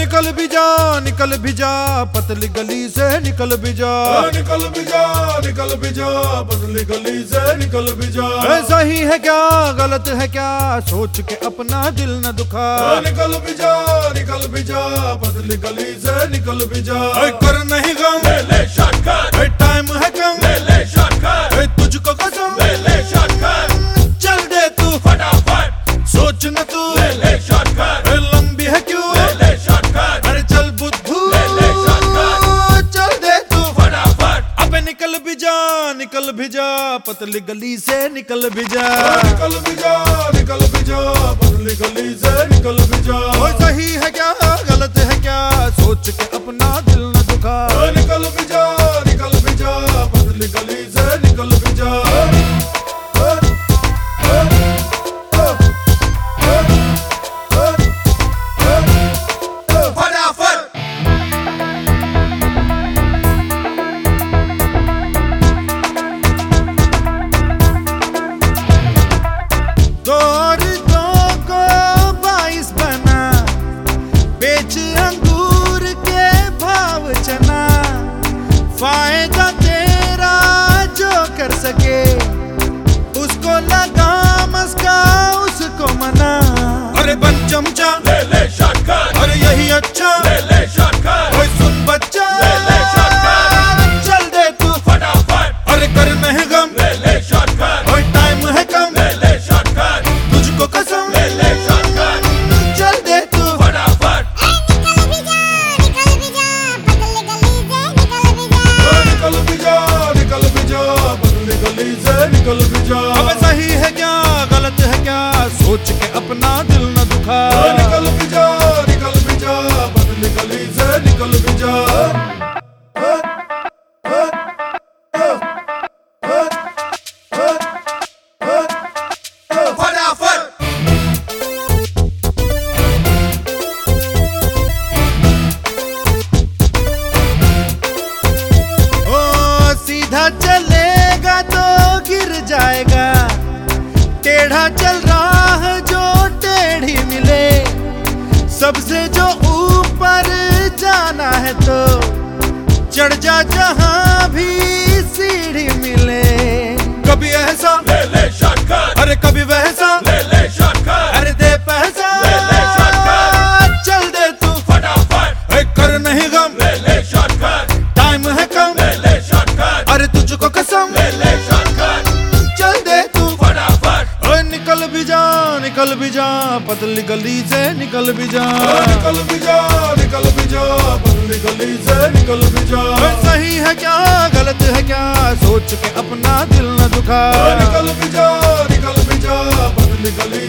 निकल भी जा निकल भी जा पतली गली से निकल भी जा। निकल भी जा निकल भी जा पतली गली से निकल भी जा। ऐसा ही है क्या गलत है क्या सोच के अपना दिल न दुखा। निकल भी जा निकल भी जा पतली गली से निकल भी जा। कर नहीं पतली गली से निकल भी जा निकल भी जा निकल भी जा पतली गली से निकल भी जा सही है क्या? फ़ायदा तेरा जो कर सके उसको लगा सीधा चलेगा तो गिर जाएगा। टेढ़ा चल रहा जो टेढ़ी मिले, सबसे जो ऊपर जाना है तो चढ़ जा जहाँ भी निकल भी जा पतली गली से निकल भी जा। निकल भी जा निकल भी जा पतली गली से निकल भी जा। सही है क्या गलत है क्या सोच के अपना दिल न दुखा। निकल भी जा निकल भी जा पतली गली